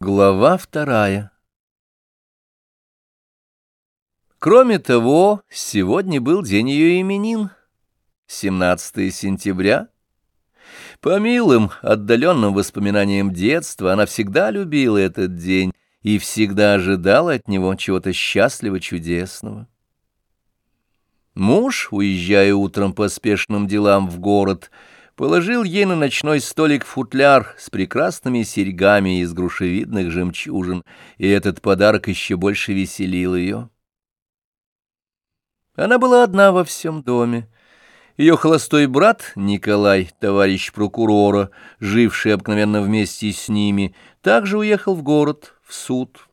Глава вторая Кроме того, сегодня был день ее именин, 17 сентября. По милым, отдаленным воспоминаниям детства она всегда любила этот день и всегда ожидала от него чего-то счастливо-чудесного. Муж, уезжая утром по спешным делам в город, — положил ей на ночной столик футляр с прекрасными серьгами из грушевидных жемчужин, и этот подарок еще больше веселил ее. Она была одна во всем доме. Ее холостой брат Николай, товарищ прокурора, живший обыкновенно вместе с ними, также уехал в город, в суд.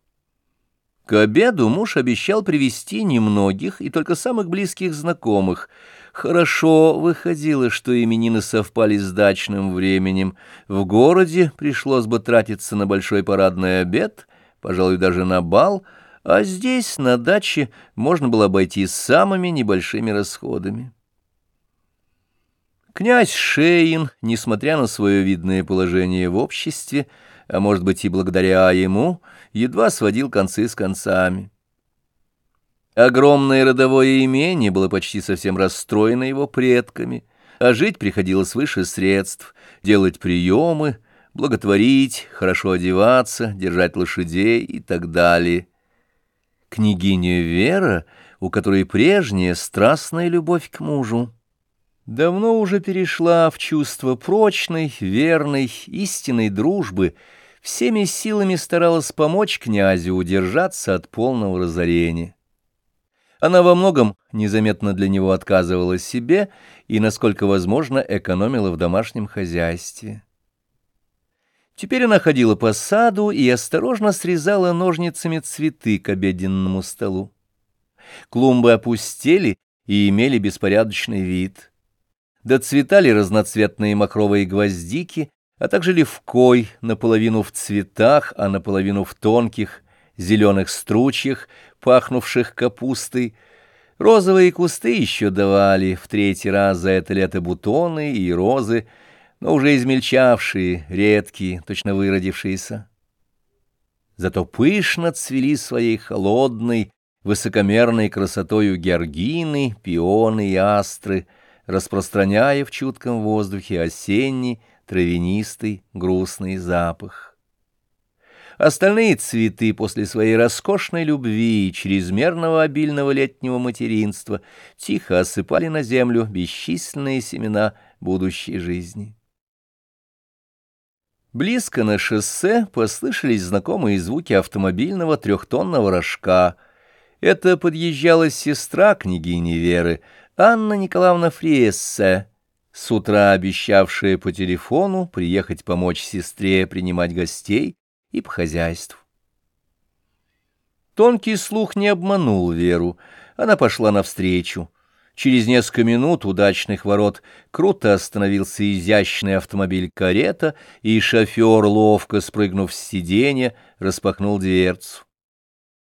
К обеду муж обещал привести немногих и только самых близких знакомых — Хорошо выходило, что именины совпали с дачным временем. В городе пришлось бы тратиться на большой парадный обед, пожалуй, даже на бал, а здесь, на даче, можно было обойтись самыми небольшими расходами. Князь Шейин, несмотря на свое видное положение в обществе, а может быть и благодаря ему, едва сводил концы с концами. Огромное родовое имение было почти совсем расстроено его предками, а жить приходилось выше средств, делать приемы, благотворить, хорошо одеваться, держать лошадей и так далее. Княгиня Вера, у которой прежняя страстная любовь к мужу, давно уже перешла в чувство прочной, верной, истинной дружбы, всеми силами старалась помочь князю удержаться от полного разорения. Она во многом незаметно для него отказывала себе и, насколько возможно, экономила в домашнем хозяйстве. Теперь она ходила по саду и осторожно срезала ножницами цветы к обеденному столу. Клумбы опустели и имели беспорядочный вид. Доцветали разноцветные махровые гвоздики, а также левкой, наполовину в цветах, а наполовину в тонких, зеленых стручьях, пахнувших капустой. Розовые кусты еще давали в третий раз за это лето бутоны и розы, но уже измельчавшие, редкие, точно выродившиеся. Зато пышно цвели своей холодной, высокомерной красотою георгины, пионы и астры, распространяя в чутком воздухе осенний, травянистый, грустный запах. Остальные цветы после своей роскошной любви и чрезмерного обильного летнего материнства тихо осыпали на землю бесчисленные семена будущей жизни. Близко на шоссе послышались знакомые звуки автомобильного трехтонного рожка. Это подъезжала сестра княгини Веры, Анна Николаевна Фриессе, с утра обещавшая по телефону приехать помочь сестре принимать гостей, и по хозяйству. Тонкий слух не обманул Веру. Она пошла навстречу. Через несколько минут удачных ворот круто остановился изящный автомобиль-карета, и шофер, ловко спрыгнув с сиденья, распахнул дверцу.